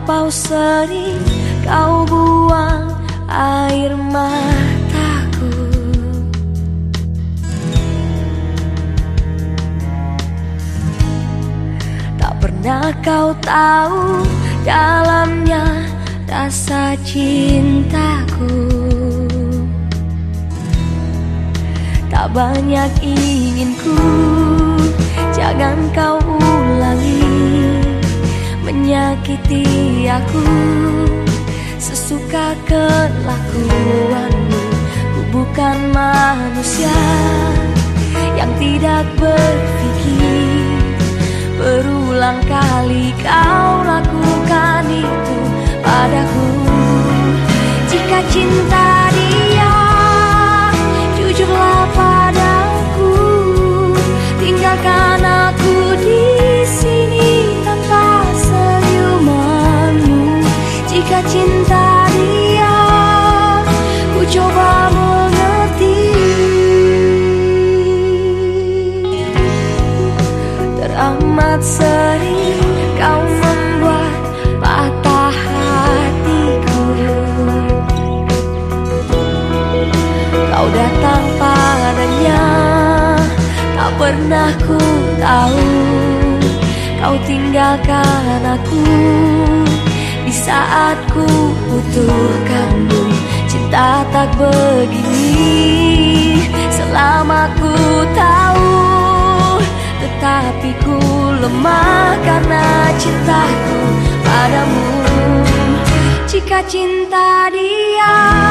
Terlampau sering kau buang air mataku. Tak pernah kau tahu dalamnya rasa cintaku. Tak banyak inginku Jangan kau menyakiti aku Sesuka kelakuanmu. Ku bukan manusia yang tidak berpikir. Berulang kali kau lakukan Jika cinta dia Ku coba mengerti Teramat sering kau membuat patah hatiku Kau datang padanya Tak pernah ku tahu Kau tinggalkan aku di saat ku butuhkanmu. Cinta tak begini Selama ku tahu. Tetapi ku lemah karena cintaku padamu. Jika cinta dia